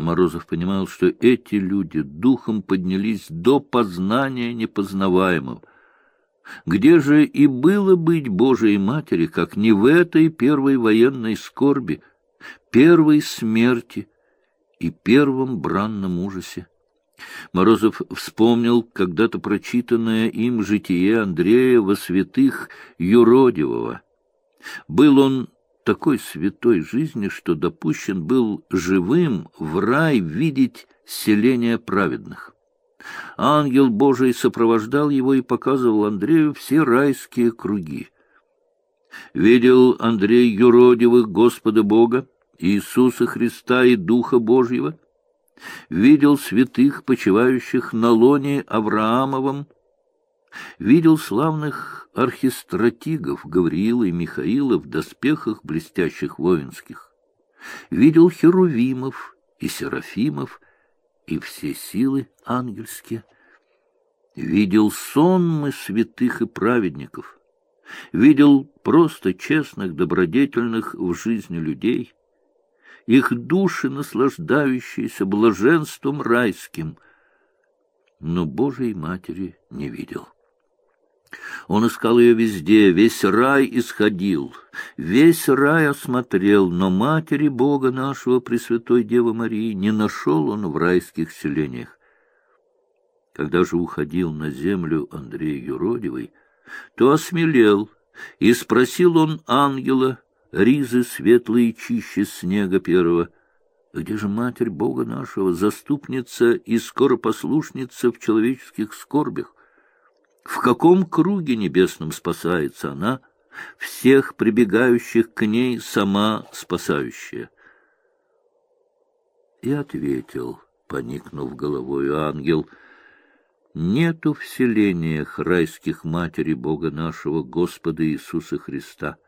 Морозов понимал, что эти люди духом поднялись до познания непознаваемого. Где же и было быть Божией Матери, как не в этой первой военной скорби, первой смерти и первом бранном ужасе? Морозов вспомнил когда-то прочитанное им житие Андрея во святых Юродивого. Был он такой святой жизни, что допущен был живым в рай видеть селение праведных. Ангел Божий сопровождал его и показывал Андрею все райские круги. Видел Андрей юродивых Господа Бога, Иисуса Христа и Духа Божьего, видел святых, почивающих на лоне Авраамовом, видел славных архистратигов Гавриила и Михаила в доспехах блестящих воинских, видел херувимов и серафимов и все силы ангельские, видел сонмы святых и праведников, видел просто честных, добродетельных в жизни людей, их души, наслаждающиеся блаженством райским, но Божией Матери не видел. Он искал ее везде, весь рай исходил, весь рай осмотрел, но матери Бога нашего, Пресвятой Девы Марии, не нашел он в райских селениях. Когда же уходил на землю Андрей Юродивый, то осмелел, и спросил он ангела, ризы светлые чище снега первого, где же Матерь Бога нашего, заступница и скоропослушница в человеческих скорбях? В каком круге небесном спасается она, всех прибегающих к ней сама спасающая? И ответил, поникнув головой ангел, «Нету в селениях райских матери Бога нашего, Господа Иисуса Христа».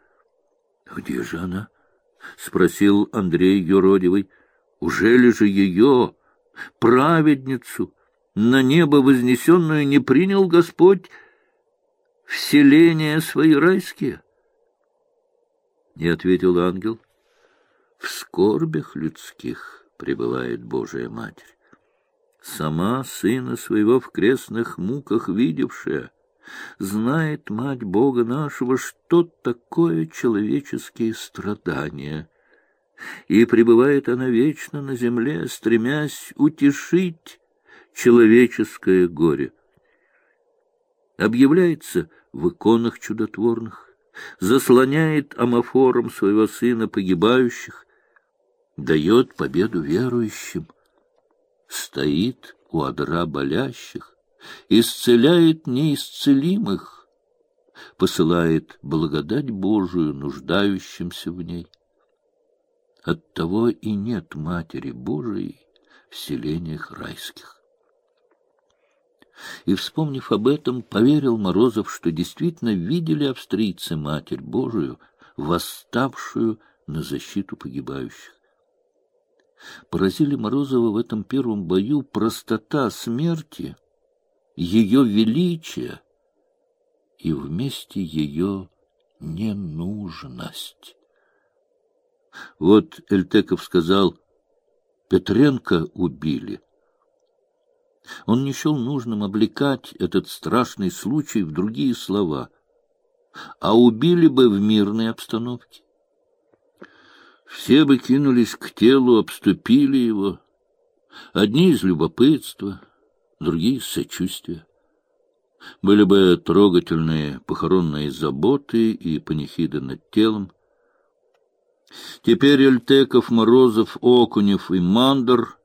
«Где же она?» — спросил Андрей Юродивый. «Ужели же ее, праведницу, на небо вознесенную не принял Господь вселения свои райские? И ответил ангел, в скорбях людских пребывает Божия Матерь, сама сына своего в крестных муках видевшая, знает Мать Бога нашего, что такое человеческие страдания, и пребывает она вечно на земле, стремясь утешить человеческое горе. Объявляется в иконах чудотворных, заслоняет амофором своего сына погибающих, дает победу верующим, стоит у одра болящих, исцеляет неисцелимых, посылает благодать Божию нуждающимся в ней. Оттого и нет Матери Божией в селениях райских. И, вспомнив об этом, поверил Морозов, что действительно видели австрийцы Матерь Божию, восставшую на защиту погибающих. Поразили Морозова в этом первом бою простота смерти, ее величие и вместе ее ненужность. Вот Эльтеков сказал, Петренко убили — он не счел нужным облекать этот страшный случай в другие слова, а убили бы в мирной обстановке. Все бы кинулись к телу, обступили его, одни из любопытства, другие из сочувствия. Были бы трогательные похоронные заботы и панихиды над телом. Теперь Эльтеков, Морозов, Окунев и Мандер —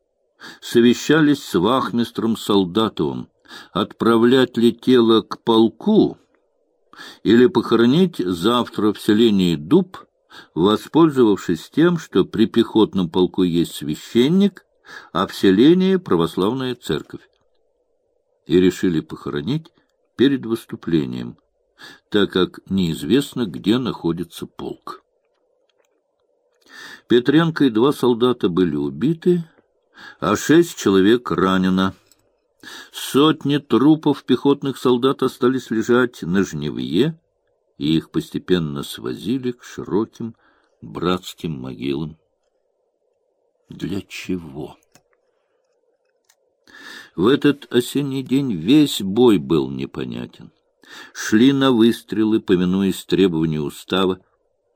совещались с вахмистром Солдатовым, отправлять ли тело к полку или похоронить завтра в селении Дуб, воспользовавшись тем, что при пехотном полку есть священник, а в селении православная церковь. И решили похоронить перед выступлением, так как неизвестно, где находится полк. Петренко и два солдата были убиты, а шесть человек ранено. Сотни трупов пехотных солдат остались лежать на жневье, и их постепенно свозили к широким братским могилам. Для чего? В этот осенний день весь бой был непонятен. Шли на выстрелы, поминуясь требованию устава,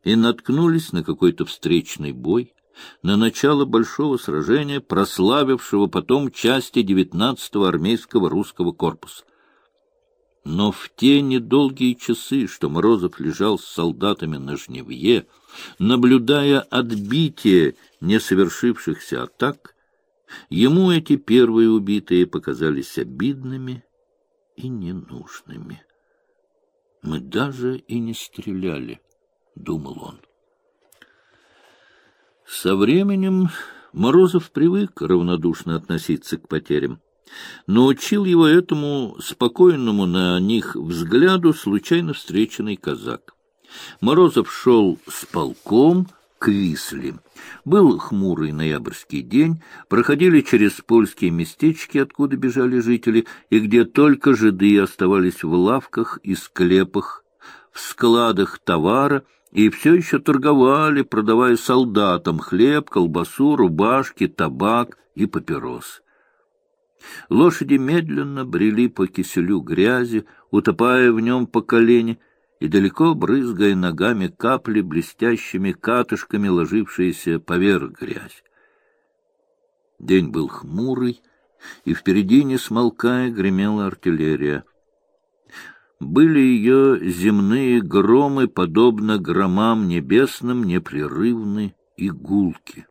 и наткнулись на какой-то встречный бой, на начало большого сражения, прославившего потом части 19-го армейского русского корпуса. Но в те недолгие часы, что Морозов лежал с солдатами на жневье, наблюдая отбитие несовершившихся атак, ему эти первые убитые показались обидными и ненужными. «Мы даже и не стреляли», — думал он. Со временем Морозов привык равнодушно относиться к потерям. Научил его этому спокойному на них взгляду случайно встреченный казак. Морозов шел с полком к Висле. Был хмурый ноябрьский день, проходили через польские местечки, откуда бежали жители, и где только жиды оставались в лавках и склепах, в складах товара, и все еще торговали, продавая солдатам хлеб, колбасу, рубашки, табак и папирос. Лошади медленно брели по киселю грязи, утопая в нем по колени, и далеко брызгая ногами капли блестящими катышками, ложившиеся поверх грязь. День был хмурый, и впереди, не смолкая, гремела артиллерия. Были ее земные громы, подобно громам небесным, непрерывны и гулки.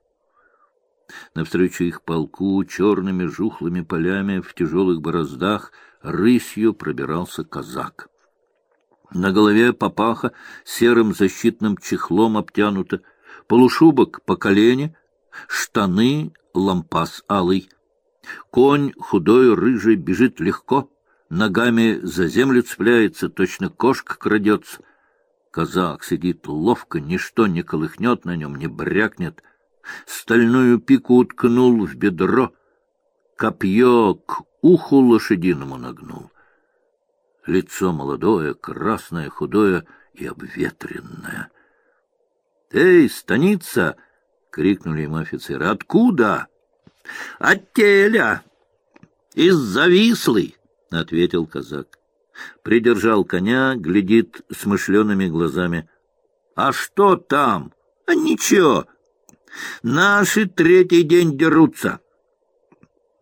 Навстречу их полку черными жухлыми полями в тяжелых бороздах рысью пробирался казак. На голове папаха серым защитным чехлом обтянуто, полушубок по колени, штаны лампас алый. Конь худой рыжий бежит легко, ногами за землю цепляется, точно кошка крадется. Казак сидит ловко, ничто не колыхнет на нем, не брякнет — стальную пику уткнул в бедро, копье к уху лошадиному нагнул. Лицо молодое, красное, худое и обветренное. — Эй, станица! — крикнули ему офицеры. — Откуда? — От теля! Из завислый! — ответил казак. Придержал коня, глядит смышленными глазами. — А что там? — А ничего! — Наши третий день дерутся.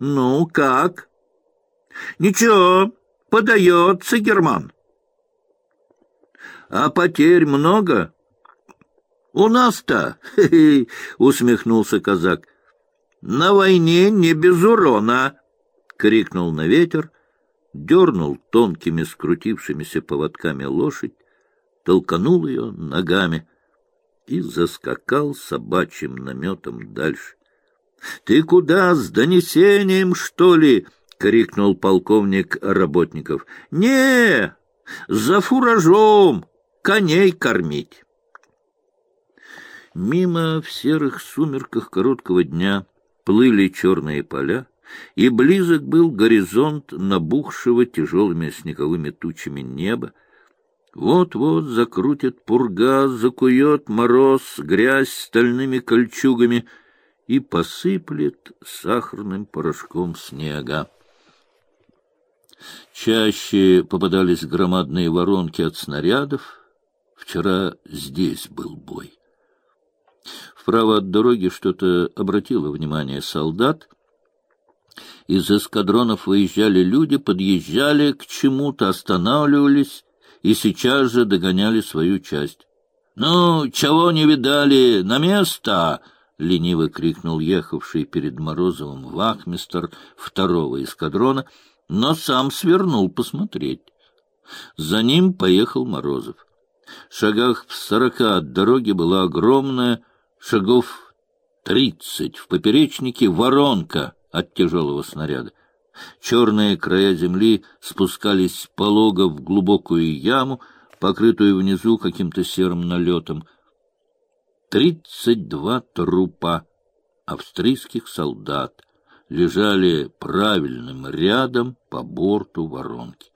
Ну, как? Ничего, подается Герман. А потерь много? У нас-то, усмехнулся казак. На войне не без урона, крикнул на ветер, дернул тонкими скрутившимися поводками лошадь, толканул ее ногами — и заскакал собачьим наметом дальше. — Ты куда, с донесением, что ли? — крикнул полковник работников. — Не, за фуражом, коней кормить. Мимо в серых сумерках короткого дня плыли черные поля, и близок был горизонт набухшего тяжелыми снеговыми тучами неба, вот-вот закрутит пурга, закует мороз, грязь стальными кольчугами и посыплет сахарным порошком снега. Чаще попадались громадные воронки от снарядов. Вчера здесь был бой. Вправо от дороги что-то обратило внимание солдат. Из эскадронов выезжали люди, подъезжали к чему-то, останавливались и сейчас же догоняли свою часть. — Ну, чего не видали? На место! — лениво крикнул ехавший перед Морозовым вахмистр второго эскадрона, но сам свернул посмотреть. За ним поехал Морозов. В шагах в сорока от дороги была огромная, шагов тридцать, в поперечнике воронка от тяжелого снаряда. Черные края земли спускались полого в глубокую яму, покрытую внизу каким-то серым налетом. Тридцать два трупа австрийских солдат лежали правильным рядом по борту воронки.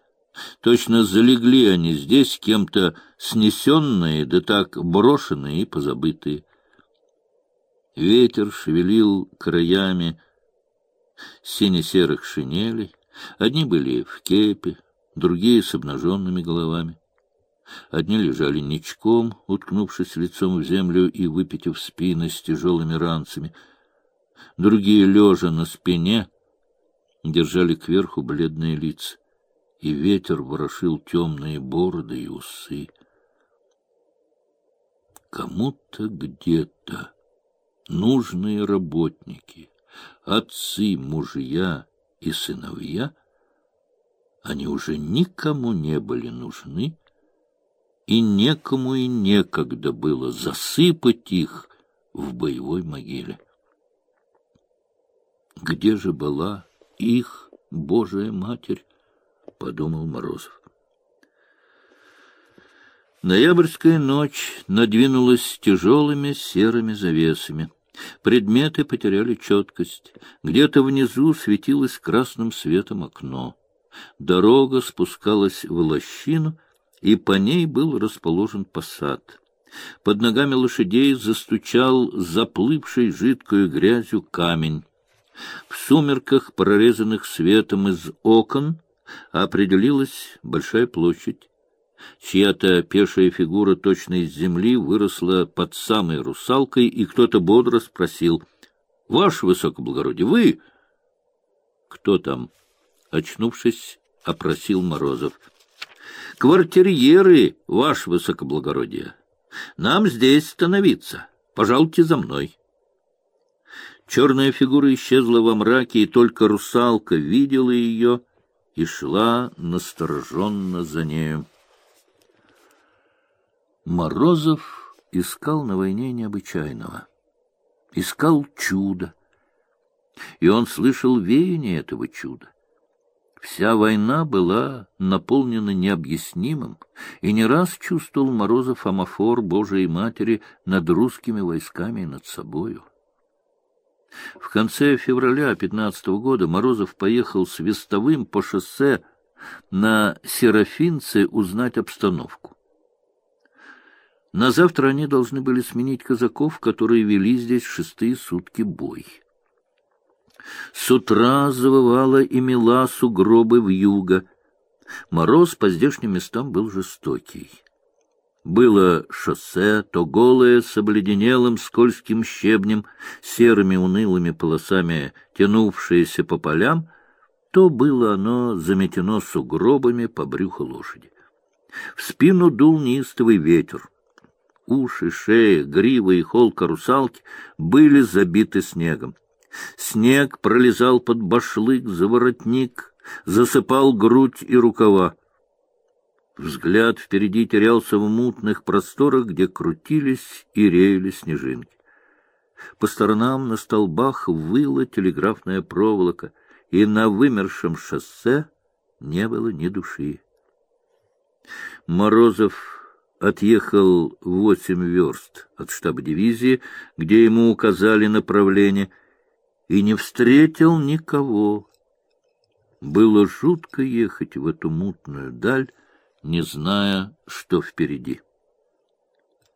Точно залегли они здесь кем-то снесенные, да так брошенные и позабытые. Ветер шевелил краями сине-серых шинелей. Одни были в кепе, другие с обнаженными головами. Одни лежали ничком, уткнувшись лицом в землю и выпитив спины с тяжелыми ранцами. Другие, лежа на спине, держали кверху бледные лица, и ветер ворошил темные бороды и усы. Кому-то где-то нужные работники, отцы, мужья и сыновья, они уже никому не были нужны, и некому и некогда было засыпать их в боевой могиле. Где же была их Божия Матерь? — подумал Морозов. Ноябрьская ночь надвинулась тяжелыми серыми завесами. Предметы потеряли четкость. Где-то внизу светилось красным светом окно. Дорога спускалась в лощину, и по ней был расположен посад. Под ногами лошадей застучал заплывший жидкою грязью камень. В сумерках, прорезанных светом из окон, определилась большая площадь. Чья-то пешая фигура точно из земли выросла под самой русалкой, и кто-то бодро спросил, — Ваше высокоблагородие, вы? — Кто там? — очнувшись, опросил Морозов. — Квартирьеры, ваше высокоблагородие. Нам здесь становиться. Пожалуйте за мной. Черная фигура исчезла во мраке, и только русалка видела ее и шла настороженно за нею. Морозов искал на войне необычайного, искал чуда, и он слышал веяние этого чуда. Вся война была наполнена необъяснимым, и не раз чувствовал Морозов амофор Божией Матери над русскими войсками и над собою. В конце февраля 15 -го года Морозов поехал с Вестовым по шоссе на Серафинце узнать обстановку. На завтра они должны были сменить казаков, которые вели здесь шестые сутки бой. С утра завывала и мела сугробы в юго. Мороз по здешним местам был жестокий. Было шоссе, то голое, с обледенелым скользким щебнем, серыми унылыми полосами, тянувшееся по полям, то было оно заметено сугробами по брюху лошади. В спину дул неистовый ветер. Уши, шея, грива и холка русалки были забиты снегом. Снег пролезал под башлык, за воротник, засыпал грудь и рукава. Взгляд впереди терялся в мутных просторах, где крутились и реяли снежинки. По сторонам на столбах выла телеграфная проволока, и на вымершем шоссе не было ни души. Морозов отъехал восемь верст от штаба дивизии, где ему указали направление, и не встретил никого. Было жутко ехать в эту мутную даль, не зная, что впереди.